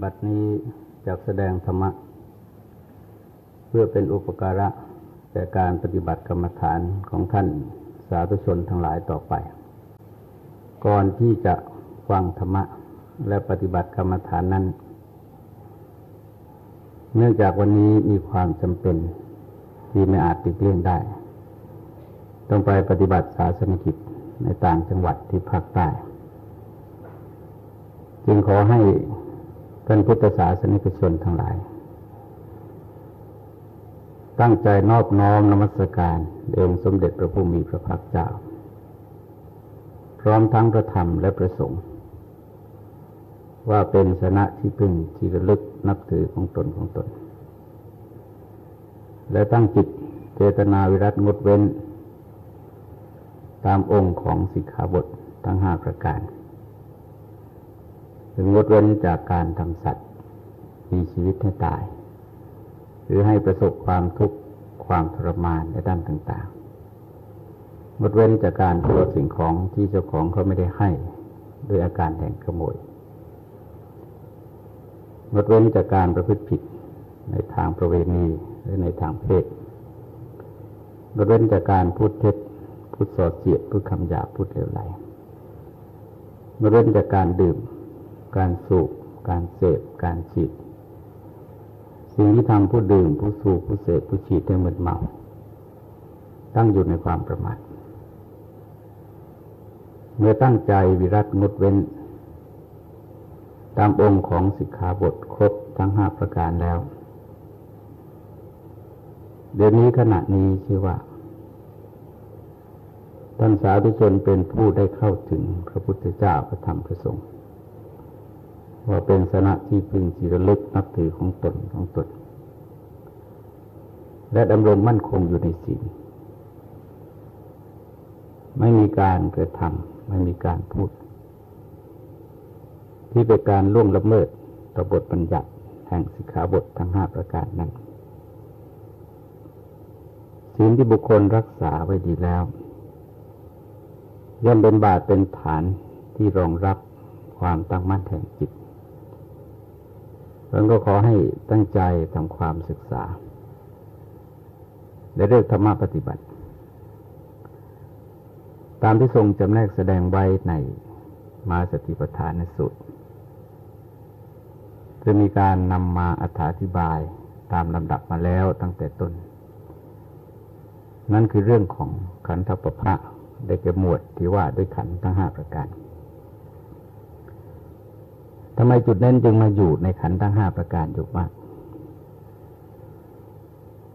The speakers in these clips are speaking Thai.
บัดนี้จะแสดงธรรมะ เพื่อเป็นอุปการะแก่การปฏิบัติกรรมฐานของท่านสาธุชนทั้งหลายต่อไป ก่อนที่จะฟังธรรมะและปฏิบัติกรรมฐานนั้น เนื่องจากวันนี้มีความจำเป็นที่ไม่อาจติดเลี่ยงได้ ต้องไปปฏิบัติศาสนกิจในต่างจังหวัดที่ภาคใต้ จึงขอให้ ท่านพุทธศาสนิกชนทั้งหลาย ตั้งใจนอบน้อมนมัสการเองสมเด็จพระผู้มีพระภาคเจ้า พร้อมทั้งพระธรรมและพระสงฆ์ว่าเป็นสนะที่พึ่งที่ระลึกนับถือของตนของตน และตั้งจิตเจตนาวิรัตงดเว้น ตามองค์ของสิกขาบททั้งห้าประการ ถึงงดเว้นจากการทำสัตว์ มีชีวิตให้ตาย หรือให้ประสบความทุกข์ความทรมานในด้านต่างๆงดเว้นจากการโกรธสิ่งของที่เจ้าของเขาไม่ได้ให้ด้วยอาการแห่งขโมยงดเว้นจากการประพฤติผิดในทางประเวณีหรือในทางเพศงดเว้นจากการพูดเท็จพูดสอเสียดพูดคำหยาพูดเลวไหลงดเว้นจากการดื่ม การสูบ การเสพ การฉีด สิ่งที่ทำผู้ดื่ม ผู้สูบ ผู้เสพ ผู้ฉีดให้หมึนเมา ตั้งอยู่ในความประมาท เมื่อตั้งใจวิรัตงดเว้น ตามองค์ของสิกขาบทครบทั้งห้าประการแล้ว เดี๋ยวนี้ขณะนี้ชื่อว่าท่านสาธุชนเป็นผู้ได้เข้าถึงพระพุทธเจ้าพระธรรมพระสงฆ์ ว่าเป็นสนะที่พึงจิรลึกนับถือของตนของตน และดำรงมั่นคงอยู่ในศีลไม่มีการกระทำไม่มีการพูด ที่เป็นการล่วงละเมิดต่อบทบัญญัติแห่งสิกขาบททั้งห้าประการนั้นศีลที่บุคคลรักษาไว้ดีแล้ว ย่อมเป็นบาตเป็นฐานที่รองรับความตั้งมั่นแห่งจิต เราก็ขอให้ตั้งใจทำความศึกษาและเรื่องธรรมะปฏิบัติ ตามที่ทรงจำแนกแสดงไว้ในมาสติปัฏฐานสุดจะมีการนำมาอธิบายตามลำดับมาแล้วตั้งแต่ต้น นั่นคือเรื่องของขันธปภะได้แก่หมวดที่ว่าด้วยขันธ์ทั้งห้าประการ ทำไมจุดนั้นจึงมาอยู่ในขันธ์ทั้งห้าประการอยู่มาก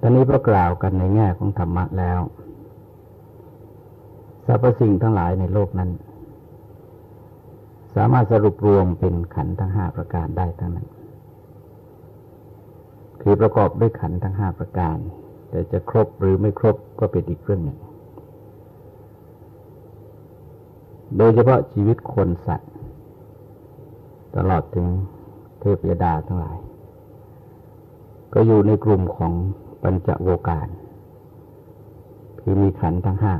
ตอนนี้พระกล่าวกันในแง่ของธรรมะแล้วสรรพสิ่งทั้งหลายในโลกนั้น สามารถสรุปรวมเป็นขันธ์ทั้งห้าประการได้ทั้งนั้น คือประกอบด้วยขันธ์ทั้งห้าประการ แต่จะครบหรือไม่ครบก็เป็นอีกเรื่องหนึ่ง โดยเฉพาะชีวิตคนสัตว์ ตลอดถึงเทพยดาทั้งหลาย ก็อยู่ในกลุ่มของปัญจโวการคือมีขันทั้งห้า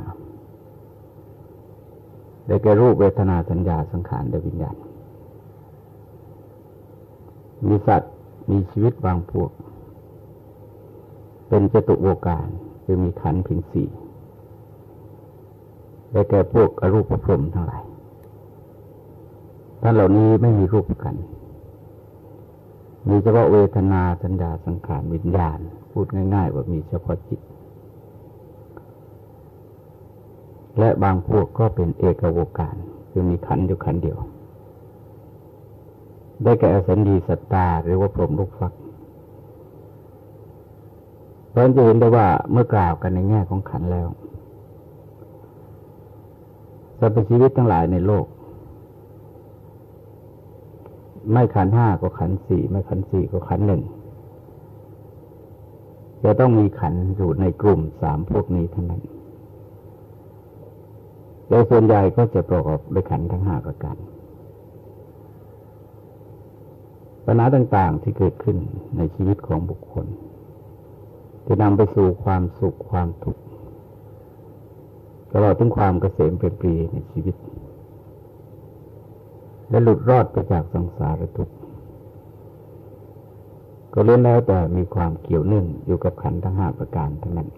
ได้แก่รูปเวทนาสัญญาสังขารและวิญญาณ มีสัตว์มีชีวิตบางพวก เป็นจตุโวการคือมีขันเพียงสี่ได้แก่พวกอรูปพรมทั้งหลาย ท่านเหล่านี้ไม่มีรูปกัน มีเฉพาะเวทนาสัญญาสังขารวิญญาณ พูดง่าย ๆ ว่ามีเฉพาะจิต และบางพวกก็เป็นเอกโวการ คือมีขันอยู่ขันเดียว ได้แก่อสันดีสัตตา หรือว่าพรหมลูกฟักเพราะจะเห็นได้ว่าเมื่อกล่าวกันในแง่ของขันแล้วสรรพชีวิตทั้งหลายในโลก ไม่ขันห้าก็ขันสี่ไม่ขันสี่ก็ขันหนึ่งจะต้องมีขันอยู่ในกลุ่มสามพวกนี้เท่านั้นโดยส่วนใหญ่ก็จะประกอบด้วยขันทั้งห้าประการปัญหาต่างๆที่เกิดขึ้นในชีวิตของบุคคลจะนำไปสู่ความสุขความทุกข์ตลอดถึงความเกษมเป็นปรีในชีวิต และหลุดรอดไปจากสังสารทุกข์ก็เล่นแล้วแต่มีความเกี่ยวเนื่องอยู่กับขันธ์ทั้งห้าประการทั้งนั้น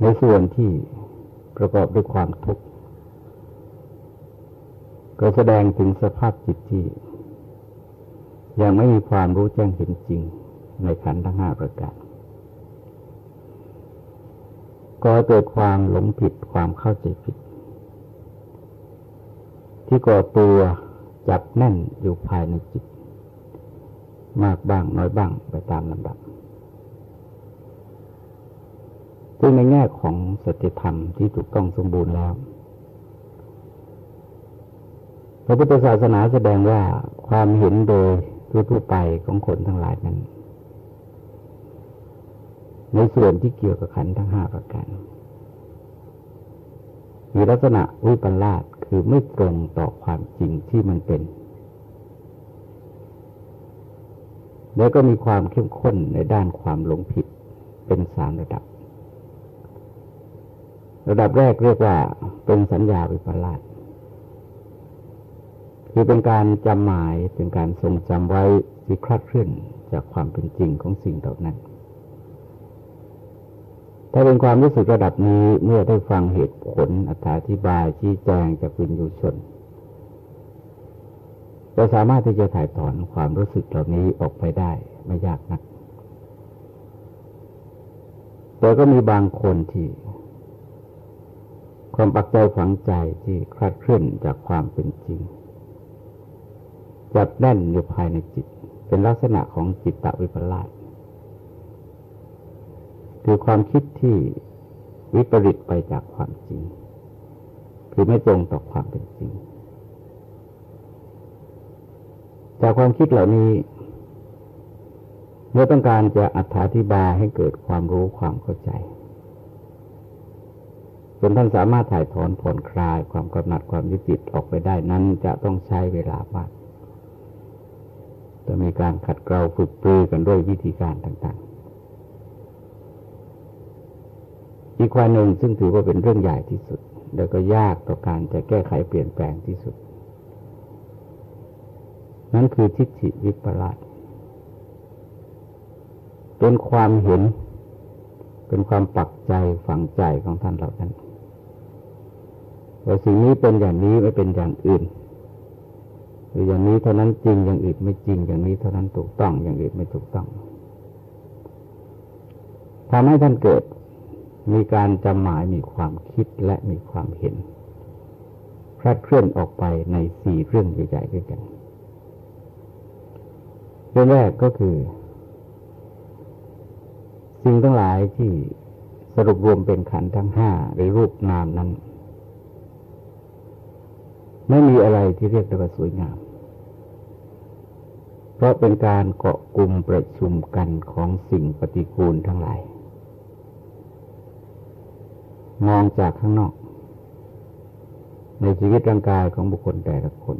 ในส่วนที่ประกอบด้วยความทุกข์ก็แสดงถึงสภาพจิตที่ ยังไม่มีความรู้แจ้งเห็นจริงในขันธ์ทั้งห้าประการก็เกิดความหลงผิดความเข้าใจผิด ที่ก่อตัวจับแน่นอยู่ภายในจิต มากบ้างน้อยบ้างไปตามลำดับซึ่งในแง่ของสติธรรมที่ถูกต้องสมบูรณ์แล้ว พระพุทธศาสนาแสดงว่าความเห็นโดยทั่วไปของคนทั้งหลายนั้น ในส่วนที่เกี่ยวกับขันธ์ทั้งห้าประการมีลักษณะวิปลาส คือไม่ตรงต่อความจริงที่มันเป็น แล้วก็มีความเข้มข้นในด้านความหลงผิดเป็นสามระดับ ระดับแรกเรียกว่าเป็นสัญญาวิปลาสคือเป็นการจำหมายเป็นการทรงจำไว้ที่คลาดเคลื่อนจากความเป็นจริงของสิ่งเหล่านั้น ถ้าเป็นความรู้สึกระดับนี้เมื่อได้ฟังเหตุผลอธิบายชี้แจงจากวิญญูชนจะสามารถที่จะถ่ายถอนความรู้สึกเหล่านี้ออกไปได้ไม่ยากนัก แต่ก็มีบางคนที่ ความปักใจฝังใจที่คลาดเคลื่อนจากความเป็นจริง จับแน่นอยู่ภายในจิต เป็นลักษณะของจิตตวิปลาส คือความคิดที่วิปริตไปจากความจริง คือไม่ตรงต่อความเป็นจริง จากความคิดเหล่านี้ เมื่อต้องการจะอธิบายให้เกิดความรู้ความเข้าใจจนท่านสามารถถ่ายถอนผ่อนคลายความกำหนัดความยึดติดออกไปได้นั้นจะต้องใช้เวลามากจะมีการขัดเกลาฝึกปรือกันด้วยวิธีการต่างๆ อีกความหนึ่งซึ่งถือว่าเป็นเรื่องใหญ่ที่สุด แล้วก็ยากต่อการจะแก้ไขเปลี่ยนแปลงที่สุด นั่นคือทิฏฐิวิปลาสเป็นความเห็น เป็นความปักใจฝังใจของท่านเหล่านั้นว่าสิ่งนี้เป็นอย่างนี้ไม่เป็นอย่างอื่นหรืออย่างนี้เท่านั้นจริงอย่างอื่นไม่จริงอย่างนี้เท่านั้นถูกต้องอย่างอื่นไม่ถูกต้องทำให้ท่านเกิด มีการจำหมายมีความคิดและมีความเห็นคลาดเคลื่อนออกไปในสี่เรื่องใหญ่ๆด้วยกันเรื่องแรกก็คือ สิ่งทั้งหลายที่สรุปรวมเป็นขันทั้งห้าหรือรูปนามนั้น ไม่มีอะไรที่เรียกได้ว่าสวยงาม เพราะเป็นการเกาะกลุ่มประชุมกันของสิ่งปฏิกูลทั้งหลาย มองจากข้างนอก ในชีวิตร่างกายของบุคคลแต่ละคน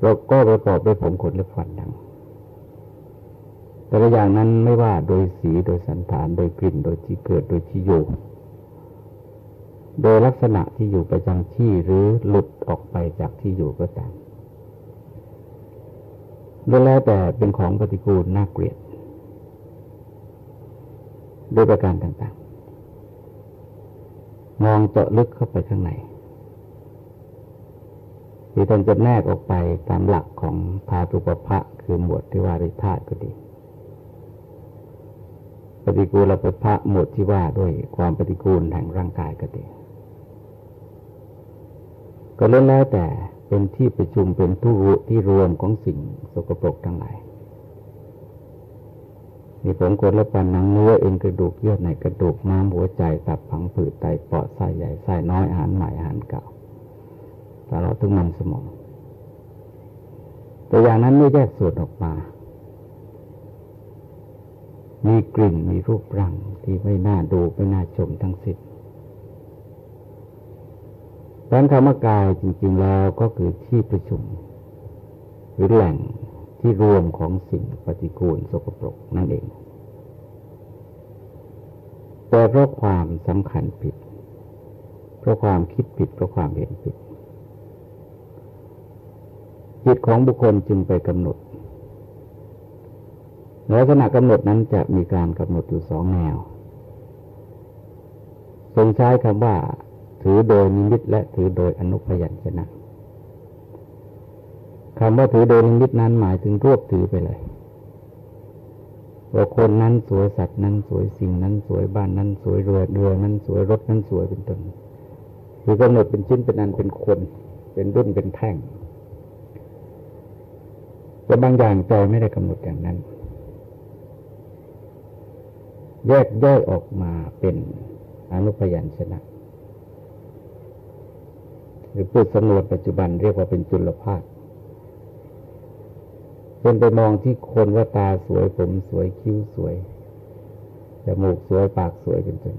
เราก็ประกอบด้วยผมขนและฟันดัง แต่ละอย่างนั้นไม่ว่าโดยสีโดยสันฐานโดยกลิ่น โดยที่เกิดโดยที่อยู่ โดยลักษณะที่อยู่ประจำที่หรือหลุดออกไปจากที่อยู่ก็ตามแล้วแต่เป็นของปฏิกูลน่าเกลียดด้วยประการต่าง มองเจาะลึกเข้าไปข้างในที่ท่านจะแนกออกไปตามหลักของธาตุปภะคือหมวดที่ว่าด้วยธาตุก็ดี ปฏิกูลปภะหมวดที่ว่าด้วยความปฏิกูลแห่งร่างกายก็ดี ก็เล่นแล้วแต่เป็นที่ประชุมเป็นทุรุที่รวมของสิ่งสกปรกทั้งหลาย มีผมกดและปันหนังเนื้อเอ็นกระดูกเยื่อในกระดูกน้ำหัวใจตับผังผืดไตปอดไส้ใหญ่ไส้น้อยอาหารใหม่อาหารเก่าตลอดทุกมันสมองแต่อย่างนั้นไม่แยกส่วนออกมา มีกลิ่นมีรูปร่างที่ไม่น่าดูไม่น่าชมทั้งสิ้นดังคำว่ากายจริง ๆ แล้วก็คือที่ประชุมหรือแหล่ง ที่รวมของสิ่งปฏิกูลสกปรกนั่นเอง แต่เพราะความสำคัญผิด เพราะความคิดผิด เพราะความเห็นผิด จิตของบุคคลจึงไปกำหนดลักษณะกำหนดนั้นจะมีการกำหนดอยู่สองแนว ทรงใช้คำว่า ถือโดยนิมิตและถือโดยอนุพยัญชนะ คำว่าถือโดยนิมิตนั้นหมายถึงรวบถือไปเลยว่าคนนั้นสวยสัตว์นั้นสวยสิ่งนั้นสวยบ้านนั้นสวยเรือเรือนั้นสวยรถนั้นสวยเป็นต้นคือกำหนดเป็นชิ้นเป็นอันเป็นคน เป็นรุ่นเป็นแท่งแต่บางอย่างใจไม่ได้กำหนดอย่างนั้น แยกย่อยออกมาเป็นอนุพยัญชนะ หรือพูดสำนวนปัจจุบันเรียกว่าเป็นจุลภาค เป็นไปมองที่คนว่าตาสวยผมสวยคิ้วสวยจมูกสวยปากสวยเป็นต้น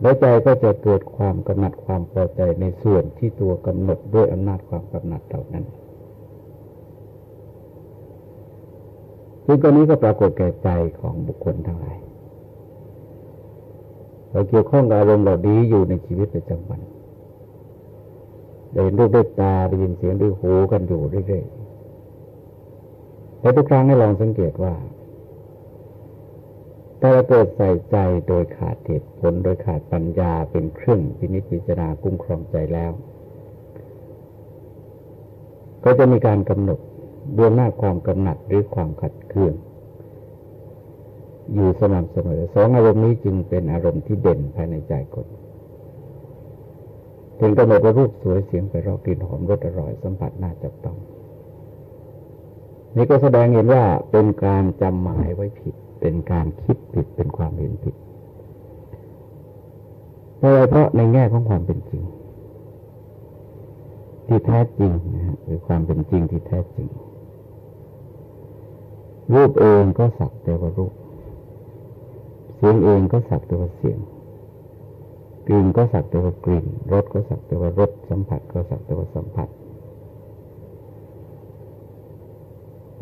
แล้วใจก็จะเกิดความกำหนัดความพอใจในส่วนที่ตัวกำหนดด้วยอำนาจความกำหนัดเหล่านั้นซึ่งตอนนี้ก็ปรากฏแก่ใจของบุคคลทั้งหลายเราเกี่ยวข้องกับอารมณ์เหล่านี้อยู่ในชีวิตประจำวัน ได้เห็นรูปด้วยตาได้ยินเสียงด้วยหูกันอยู่เรื่อยๆแต่ทุกครั้งให้ลองสังเกตว่าถ้าเราเกิดใส่ใจโดยขาดเหตุผลโดยขาดปัญญาเป็นเครื่องพินิจพิจารณาคุ้มครองใจแล้ว ก็จะมีการกำหนดด้วยหน้าความกำหนัดหรือความขัดเคืองอยู่สม่ำเสมอสองอารมณ์นี้จึงเป็นอารมณ์ที่เด่นภายในใจคน ถึงกำหนดว่ารูปสวยเสียงไปรอกลิ่นหอมรสอร่อยสัมผัสน่าจับต้อง นี่ก็แสดงเห็นว่าเป็นการจำหมายไว้ผิด เป็นการคิดผิดเป็นความเห็นผิดเพราะอะไรเพราะในแง่ของความเป็นจริง ที่แท้จริงนะฮะหรือความเป็นจริงที่แท้จริง รูปเองก็สักแต่ว่ารูป เสียงเองก็สักแต่ว่าเสียง กลิ่นก็สักแต่ว่ากลิ่น รสก็สักแต่ว่ารส สัมผัสก็สักแต่ว่าสัมผัส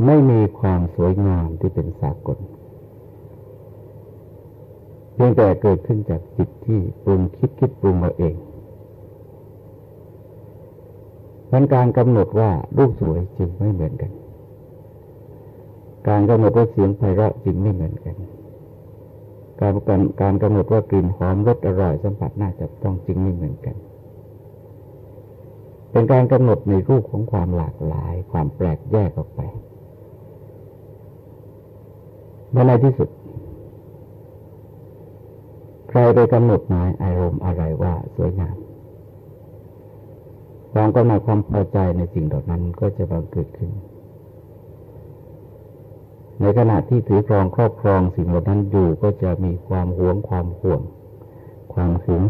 ไม่มีความสวยงามที่เป็นสากลเพียงแต่เกิดขึ้นจากจิตที่ปรุงคิดคิดปรุงเราเองมันการกำหนดว่ารูปสวยจริงไม่เหมือนกัน การกำหนดว่าเสียงไพเราะจริงไม่เหมือนกัน การการการกำหนดว่ากลิ่นหอมรสอร่อยสัมผัสน่าจะต้องจริงไม่เหมือนกัน เป็นการกำหนดในรูปของความหลากหลาย ความแปลกแยกออกไปเมื่อในที่สุด ใครไปกำหนดหมายอารมณ์อะไรว่าสวยงามความกำหนดความพอใจในสิ่งเหล่านั้นก็จะบังเกิดขึ้น ในขณะที่ถือครองครอบครองสิ่งเหล่านั้นอยู่ก็จะมีความหวงความห่วง ความหึง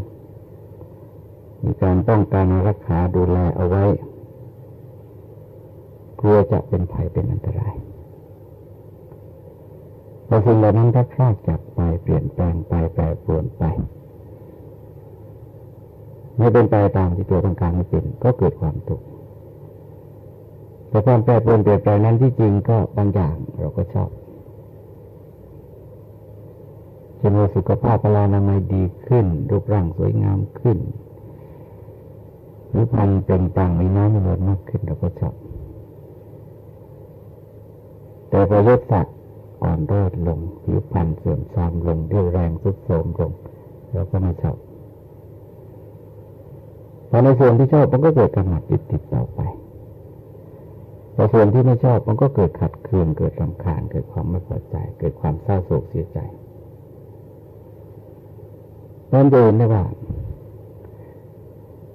มีการต้องการรักษาดูแลเอาไว้ กลัวจะเป็นภัยเป็นอันตรายพอสิ่งเหล่านั้นถ้าคลาดจากไปเปลี่ยนแปลงไปแปรปรวนไป ไม่เป็นไปตามที่ตัวต้องการให้เป็นก็เกิดความทุกข์ แต่ความแปรปรวนเปลี่ยนแปลงนั้นที่จริงก็บางอย่างเราก็ชอบเช่นว่าสุขภาพพลานามัยดีขึ้น รูปร่างสวยงามขึ้นหรือพันเป็นต่างมีน้ำมีนวลมากขึ้นเราก็ชอบแต่พอยศสัตว์อ่อนด้อยลงผิวพรรณเสื่อมทรามลงเรี่ยวแรงสุดโทรมลงเราก็ไม่ชอบพอในส่วนที่ชอบมันก็เกิดกำหนัดติดติดต่อไป แต่ส่วนที่ไม่ชอบมันก็เกิดขัดเคืองเกิดลำคาญเกิดความไม่พอใจ เกิดความเศร้าโศกเสียใจนั่นเองนะว่า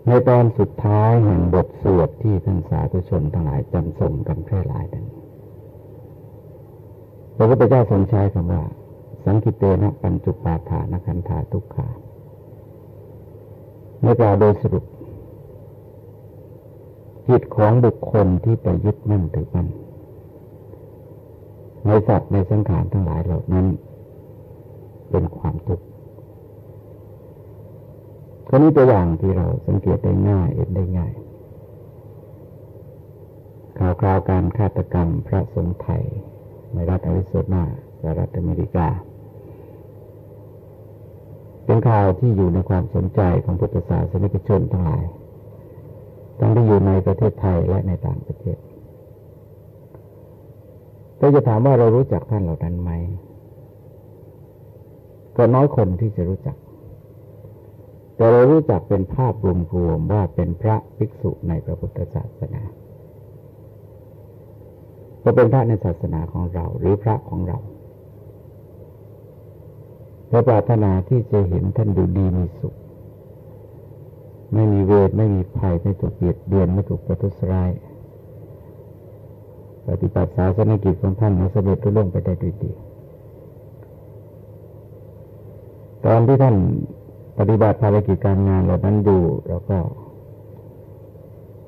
ในตอนสุดท้ายแห่งบทสวดที่ท่านสาธุชนทั้งหลายจำส่งกันแพร่หลายนั้นพระพุทธเจ้าทรงใช้คำว่า สังคิเตนะปัญจุปาฐานคันธาทุกขาในกล่าวโดยสรุป จิตของบุคคลที่ไปยึดมั่นถือมั่นในสัตว์ในสังขารทั้งหลายเหล่านั้น เป็นความทุกข์ก็นี้ตัวอย่างที่เราสังเกตได้ง่ายเห็นได้ง่ายข่าวคราวการฆาตกรรมพระสงฆ์ไทย ในรัฐอริโซนาสหรัฐอเมริกา เป็นข่าวที่อยู่ในความสนใจของพุทธศาสนิกชนทั้งหลาย ทั้งที่อยู่ในประเทศไทยและในต่างประเทศเราจะถามว่าเรารู้จักท่านเหล่านั้นไหม ก็น้อยคนที่จะรู้จัก แต่เรารู้จักเป็นภาพรวมๆว่าเป็นพระภิกษุในพระพุทธศาสนา ก็เป็นพระในศาสนาของเราหรือพระของเราเราปรารถนาที่จะเห็นท่านดูดีมีสุข ไม่มีเวทไม่มีภัยไม่ถูกเบียดเบียนไม่ถูกประทุษร้าย ปฏิบัติศาสนกิจของท่านสำเร็จรุ่งไปได้ด้วยดีตอนที่ท่านปฏิบัติภารกิจการงานเหล่านั้นอยู่เราก็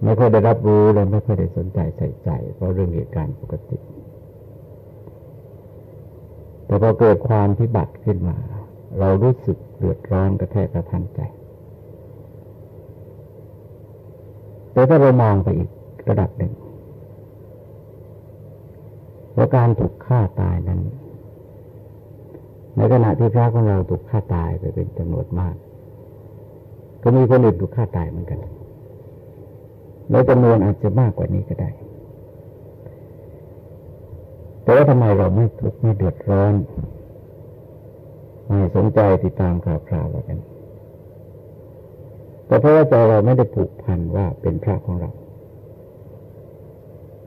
ไม่ค่อยได้รับรู้และไม่ค่อยได้สนใจใส่ใจเพราะเรื่องเหตุการณ์ปกติ แต่พอเกิดความพิบัติขึ้นมา เรารู้สึกเดือดร้อนกระแทกกระทันใจ แต่ถ้าเรามองไปอีกระดับหนึ่งว่าการถูกฆ่าตายนั้น ในขณะที่พระของเราถูกฆ่าตายไปเป็นจำนวนมาก ก็มีคนอื่นถูกฆ่าตายเหมือนกัน แล้วจำนวนอาจจะมากกว่านี้ก็ได้ แต่ว่าทำไมเราไม่ทุกข์ไม่เดือดร้อน ไม่สนใจติดตามข่าวคราวอะไรกัน แต่เพราะว่าใจเราไม่ได้ผูกพันว่าเป็นพระของเรา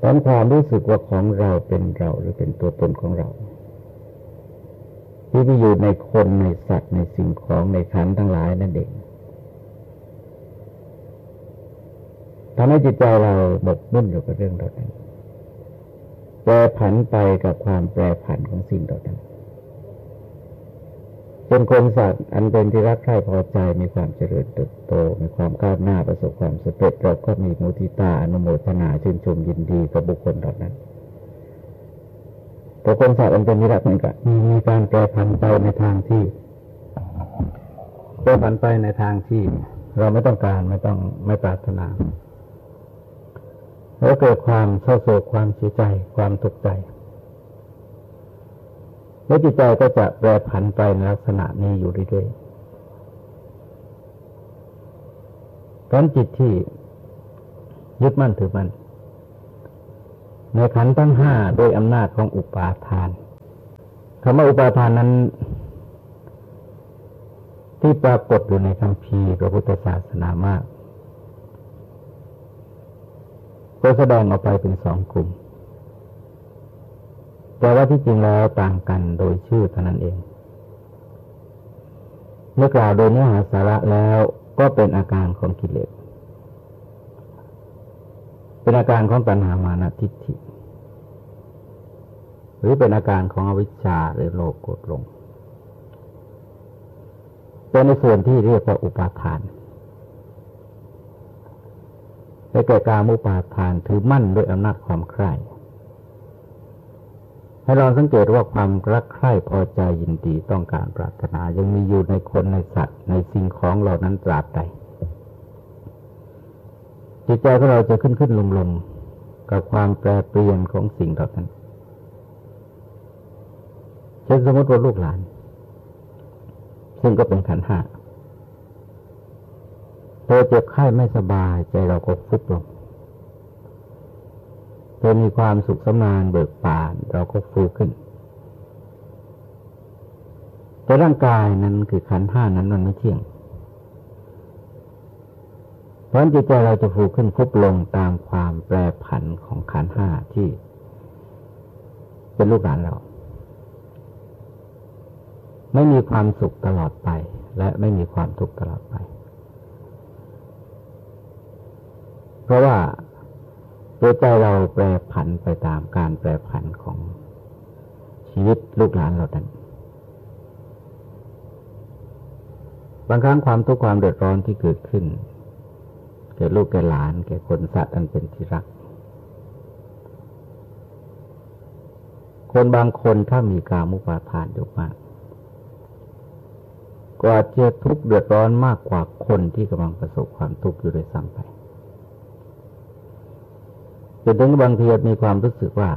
ตอนความรู้สึกว่าของเราเป็นเราหรือเป็นตัวตนของเรา ที่ที่อยู่ในคนในสัตว์ในสิ่งของในขันทั้งหลายนั่นเองทำให้จิตใจเราหมกมุ่นอยู่กับเรื่องเหล่านั้นแปรผันไปกับความแปรผันของสิ่งเหล่านั้น เป็นคนสัตว์ อันเป็นที่รักใคร่พอใจมีความเจริญเติบโต มีความก้าวหน้าประสบความสำเร็จเราก็มีมุทิตาอนุโมทนาชื่นชมยินดีกับบุคคลเหล่านั้นแต่คนสัตว์อันเป็นที่รักเหมือนกันมีการแปรผันไปในทางที่แปรผันไปในทางที่ เราไม่ต้องการไม่ต้องไม่ปรารถนาแล้วเกิดความเศร้าโศกความเสียใจความตกใจ แล้วจิตใจก็จะแปรผันไปในลักษณะนี้อยู่เรื่อยๆตอนจิตที่ยึดมั่นถือมั่นในขันตั้งห้าโดยอำนาจของอุปาทานคำว่าอุปาทานนั้น ที่ปรากฏอยู่ในคำพีพระพุทธศาสนามาก ก็แสดงออกไปเป็นสองกลุ่ม แต่ว่าที่จริงแล้วต่างกันโดยชื่อเท่านั้นเอง เมื่อกล่าวโดยเนื้อหาสาระแล้วก็เป็นอาการของกิเลส เป็นอาการของปัญหามานะทิฏฐิ หรือเป็นอาการของอวิชชาหรือโลภโกรธลงเป็นในส่วนที่เรียกว่าอุปาทานและแก่การมุปาทานถือมั่นด้วยอำนาจความใคร่ ให้เราสังเกตว่าความรักใคร่พอใจยินดีต้องการปรารถนายังมีอยู่ในคนในสัตว์ในสิ่งของเหล่านั้นตราบใดจิตใจของเราจะขึ้นขึ้นลงลงกับความแปรเปลี่ยนของสิ่งเหล่านั้นเช่นสมมติว่าลูกหลาน ซึ่งก็เป็นขันห้าเธอเจ็บไข้ไม่สบายใจเราก็ฟุบลง เธอมีความสุขสมานเบิกบานเราก็ฟูขึ้น แต่ร่างกายนั้นคือขันห้านั้นมันไม่เที่ยงเพราะจิตใจเราจะฟูขึ้นฟุบลงตามความแปรผันของขันห้าที่ เป็นลูกหลานเรา ไม่มีความสุขตลอดไป และไม่มีความทุกข์ตลอดไป เพราะว่าัวใจเราแปรผันไปตามการแปรผันของชีวิตลูกหลานเราดันบางครั้งความทุกข์ความเดือดร้อนที่เกิดขึ้น แก่ลูกแก่หลาน แก่คนสัตว์อันเป็นที่รัก คนบางคนถ้ามีกามุปาทานอยู่มากก็อาจจะทุกข์เดือดร้อนมากกว่าคนที่กำลังประสบความทุกข์อยู่โดยซ้ำไป จนถึงบางทีมีความรู้สึกว่า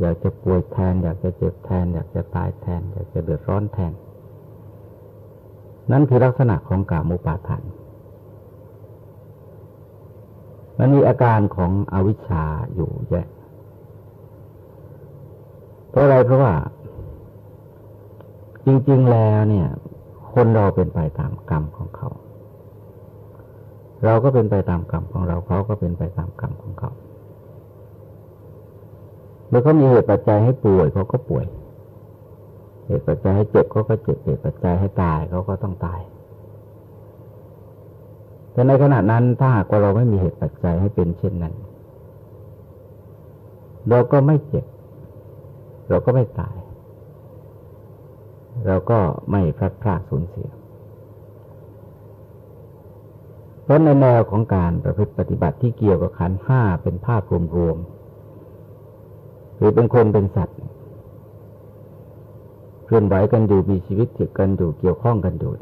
อยากจะป่วยแทน อยากจะเจ็บแทน อยากจะตายแทน อยากจะเดือดร้อนแทน นั่นคือลักษณะของกามุปาทานมันมีอาการของอวิชชาอยู่แยะเพราะอะไรเพราะว่า จริง ๆ แล้วเนี่ย คนเราเป็นไปตามกรรมของเขา เราก็เป็นไปตามกรรมของเราเขาก็เป็นไปตามกรรมของเขาเมื่อเขามีเหตุปัจจัยให้ป่วยเขาก็ป่วย เหตุปัจจัยให้เจ็บเขาก็เจ็บเหตุปัจจัยให้ตายเขาก็ต้องตาย แต่ในขณะนั้นถ้าหากว่าเราไม่มีเหตุปัจจัยให้เป็นเช่นนั้น เราก็ไม่เจ็บ เราก็ไม่ตาย เราก็ไม่พลาดพลาดสูญเสีย เพราะในแนวของการประพฤติปฏิบัติที่เกี่ยวกับขันห้าเป็นภาพรวมๆหรือเป็นคนเป็นสัตว์เคลื่อนไหวกันอยู่มีชีวิตจิตกันอยู่เกี่ยวข้องกันอยู่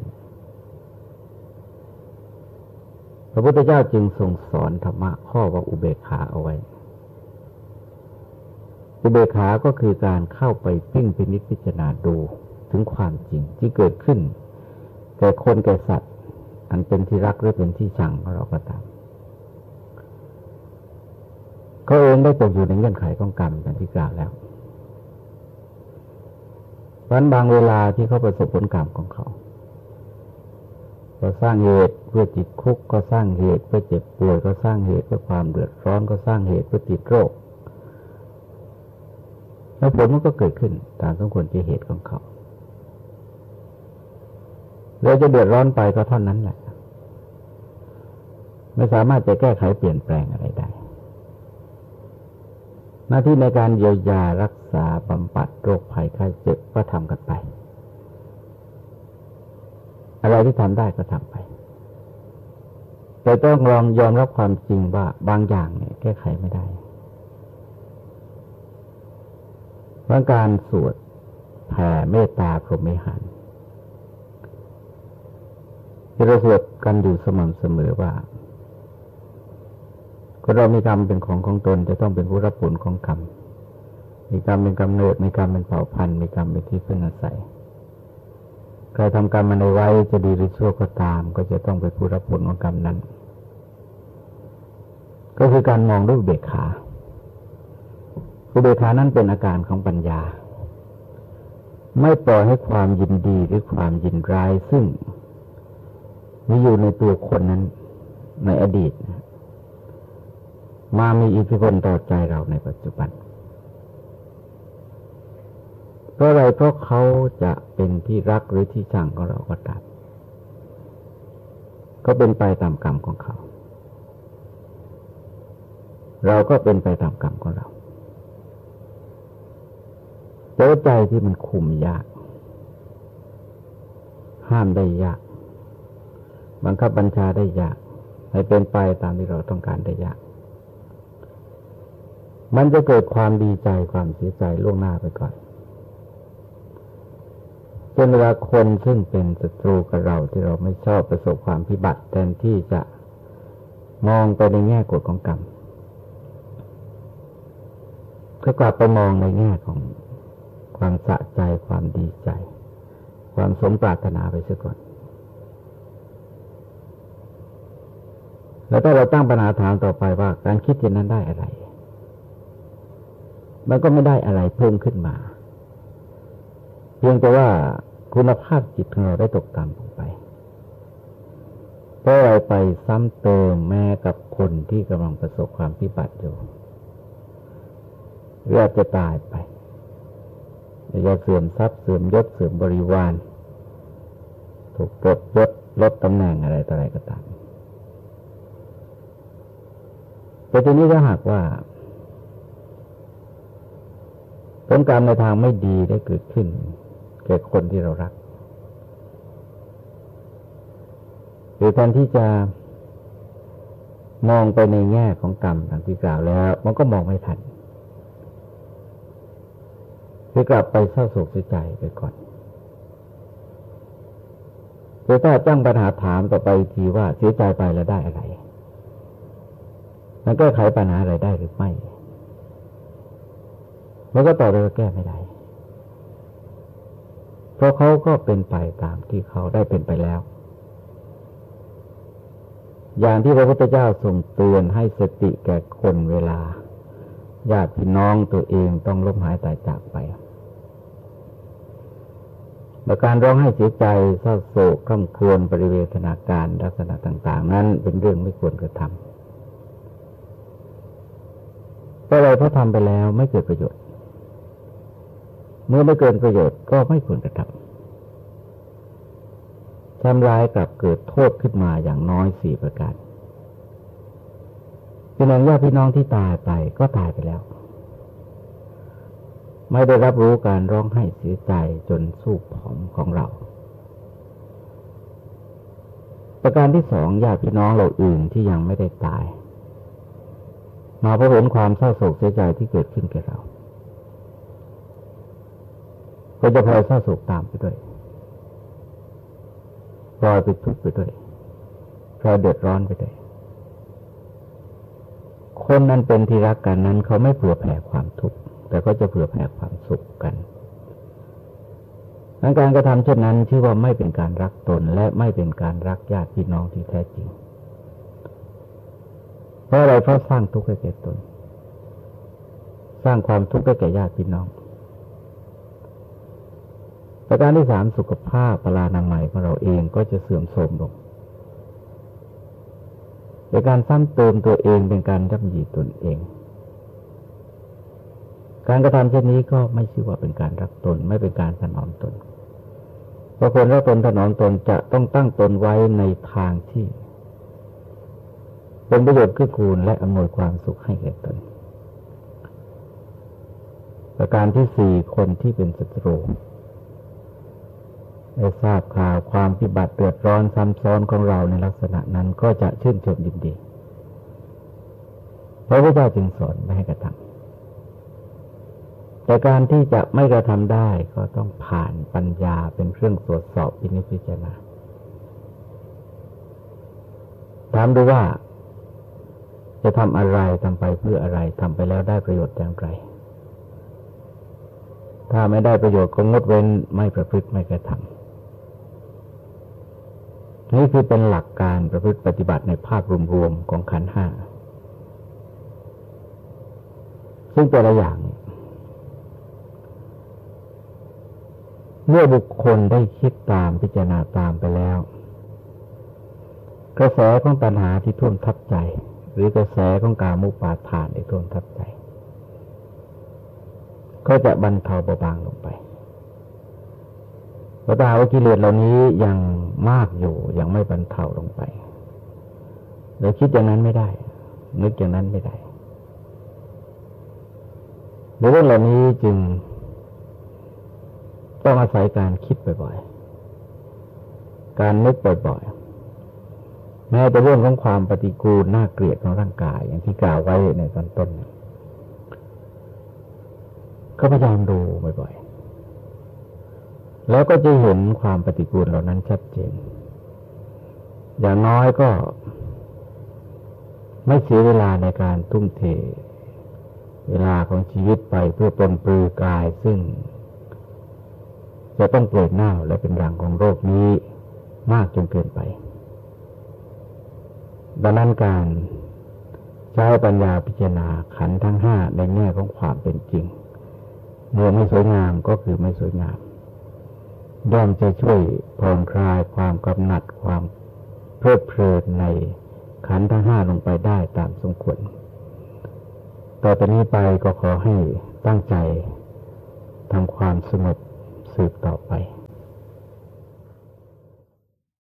พระพุทธเจ้าจึงทรงสอนธรรมะข้อว่าอุเบกขาเอาไว้ อุเบกขาก็คือการเข้าไปพิ่งพินิจพิจารณาดูถึงความจริงที่เกิดขึ้นแก่คนแก่สัตว์ อันเป็นที่รักหรือเป็นที่ชังของเราก็ตามเขาเองได้ตกอยู่ในเงื่อนไขของกรรมอย่างที่กล่าวแล้ววันบางเวลาที่เขาประสบผลกรรมของเขาก็สร้างเหตุเพื่อติดคุกก็สร้างเหตุเพื่อเจ็บป่วยก็สร้างเหตุเพื่อความเดือดร้อนก็สร้างเหตุเพื่อติดโรค แล้วผลมันก็เกิดขึ้นตามสมควรที่เหตุของเขาเราจะเดือดร้อนไปก็เท่านั้นแหละ ไม่สามารถจะแก้ไขเปลี่ยนแปลงอะไรได้ หน้าที่ในการเยียวยารักษาบำบัดโรคภัยไข้เจ็บก็ทำกันไป อะไรที่ทำได้ก็ทำไป แต่ต้องลองยอมรับความจริงว่าบางอย่างเนี่ยแก้ไขไม่ได้เพราะการสวดแผ่เมตตาพรหมิหารที่เราสวดกันอยู่สม่ำเสมอว่า ก็เรามีกรรมเป็นของของตนจะต้องเป็นผู้รับผลของกรรม มีกรรมเป็นกำเนิด มีกรรมเป็นเผ่าพันธุ์ มีกรรมเป็นที่พึ่งอาศัย ใครทำกรรมมันไว้จะดีหรือชั่วก็ตาม ก็จะต้องเป็นผู้รับผลของกรรมนั้น ก็คือการมองด้วยเบกขาอุเบกขานั้นเป็นอาการของปัญญา ไม่ปล่อยให้ความยินดีหรือความยินร้ายซึ่งมีอยู่ในตัวคนนั้นในอดีต มามีอิทธิพลต่อใจเราในปัจจุบัน เพราะอะไรเพราะเขาจะเป็นที่รักหรือที่ชังของเราก็ตามก็เป็นไปตามกรรมของเขา เราก็เป็นไปตามกรรมของเราแต่ใจที่มันคุมยาก ห้ามได้ยาก บังคับบัญชาได้ยาก ให้เป็นไปตามที่เราต้องการได้ยาก มันจะเกิดความดีใจความเสียใจล่วงหน้าไปก่อนจนเวลาคนซึ่งเป็นศัตรูกับเราที่เราไม่ชอบประสบความพิบัติแทนที่จะมองไปในแง่กฎของกรรมก็กลับไปมองในแง่ของความสะใจความดีใจ ความสมปรารถนาไปเสียก่อน แล้วถ้าเราตั้งปัญหาถามต่อไปว่าการคิดเช่นนั้นได้อะไร มันก็ไม่ได้อะไรเพิ่มขึ้นมา เพียงแต่ว่าคุณภาพจิตของเราได้ตกต่ำลงไป เพราะเราไปซ้ำเติมแม้กับคนที่กำลังประสบความพิบัติอยู่เรือจะตายไปจะเสื่อมทรัพย์เสื่อมยศเสื่อมบริวาร ถูกปลดยศลดตำแหน่งอะไรต่ออะไรก็ตามแต่ทีนี้ถ้าหากว่าผ ลกรรมในทางไม่ดีได้เกิดขึ้นแก่คนที่เรารักหรือแทนที่จะมองไปในแง่ของกรรมทางที่กล่าวแล้ว มันก็มองไม่ทันคือกลับไปเศร้าโศกเสียใจไปก่อนคือถ้าจ้างปัญหาถามต่อไปทีว่าเสียใจไปแล้วได้อะไร มันแก้ไขปัญหาอะไรได้หรือไม่ มันก็ตอบไปว่าแก้ไม่ได้ เพราะเขาก็เป็นไปตามที่เขาได้เป็นไปแล้ว อย่างที่พระพุทธเจ้าทรงเตือนให้สติแก่คนเวลาญาติพี่น้องตัวเองต้องล้มหายตายจากไปและการร้องไห้เสียใจเศร้าโศกข้ามควรบริเวณนาการลักษณะต่าง ๆ นั้นเป็นเรื่องไม่ควรกระทำเพราะอะไรเพราะทำไปแล้วไม่เกิดประโยชน์ เมื่อไม่เกิดประโยชน์ก็ไม่ควรกระทำทำร้ายกับเกิดโทษขึ้นมาอย่างน้อยสี่ประการพี่น้องญาติพี่น้องที่ตายไปก็ตายไปแล้ว ไม่ได้รับรู้การร้องไห้เสียใจจนสู้ผอมของเรา ประการที่สองญาติพี่น้องเราอื่นที่ยังไม่ได้ตาย มาพบเห็นความเศร้าโศกเสียใจที่เกิดขึ้นแก่เรา ก็จะพลอยเศร้าโศกตามไปด้วยพลอยไปทุกข์ไปด้วยพลอยเดือดร้อนไปด้วยคนนั้นเป็นที่รักกันนั้น เขาไม่เผื่อแผ่ความทุกข์แต่ก็จะเผื่อแผ่ความสุขกันการกระทำเช่นนั้นชื่อว่าไม่เป็นการรักตนและไม่เป็นการรักญาติพี่น้องที่แท้จริง เพราะอะไรเพราะสร้างทุกข์ให้แก่ตน สร้างความทุกข์ให้แก่ญาติพี่น้อง ประการที่สามสุขภาพปรานามัยของเราเองก็จะเสื่อมโทรมลงเป็นการซ้ำเติมตัวเองเป็นการย่ำยีตนเอง การกระทำเช่นนี้ก็ไม่ชื่อว่าเป็นการรักตน ไม่เป็นการถนอมตนเพราะคนรักตนถนอมตนจะต้องตั้งตนไว้ในทางที่ เป็นประโยชน์คือคูณและอำนวยความสุขให้แก่ตน ประการที่สี่คนที่เป็นศัตรู ได้ทราบข่าวความพิบัติเดือดร้อนซ้ำซ้อนของเราในลักษณะนั้นก็จะชื่นชมยินดีพระพุทธเจ้าจึงสอนไม่ให้กระทำแต่การที่จะไม่กระทำได้ก็ต้องผ่านปัญญาเป็นเครื่องตรวจสอบพินิจพิจารณาถามดูว่าจะทำอะไรทำไปเพื่ออะไรทำไปแล้วได้ประโยชน์อย่างไร ถ้าไม่ได้ประโยชน์ก็งดเว้นไม่ประพฤติไม่กระทำ นี่คือเป็นหลักการประพฤติปฏิบัติในภาพรวมๆของขันห้า ซึ่งแต่ละอย่าง เมื่อบุคคลได้คิดตามพิจารณาตามไปแล้ว กระแสของตัณหาที่ท่วมทับใจ หรือกระแสของการมุปาทานที่ท่วมทับใจ ก็จะบรรเทาเบาบางลงไป พราะถ้าว่ากิเลสเหล่านี้ยังมากอยู่ยังไม่บรรเทาลงไปเราคิดอย่างนั้นไม่ได้ นึกอย่างนั้นไม่ได้เรื่องเหล่านี้จึงต้องอาศัยการคิดบ่อยๆ การนึกบ่อยๆ แม้แต่เรื่องของความปฏิกูลน่าเกลียดของร่างกาย อย่างที่กล่าวไว้ในตอนต้น ก็พยายามดูบ่อยๆ แล้วก็จะเห็นความปฏิกูลเหล่านั้นชัดเจน อย่างน้อยก็ไม่เสียเวลาในการทุ่มเท เวลาของชีวิตไปเพื่อปนปลือกายซึ่ง จะต้องเปิดหน้าและเป็นรังของโรคนี้มากจนเกินไป ดังนั้นการใช้ปัญญาพิจารณาขันทั้งห้าในแง่ของความเป็นจริงเมื่อไม่สวยงามก็คือไม่สวยงาม ย่อมจะช่วยผ่อนคลายความกำหนัดความเพลิดเพลินในขันธ์ห้าลงไปได้ตามสมควร ต่อไปนี้ไปก็ขอให้ตั้งใจทำความสงบสืบต่อไป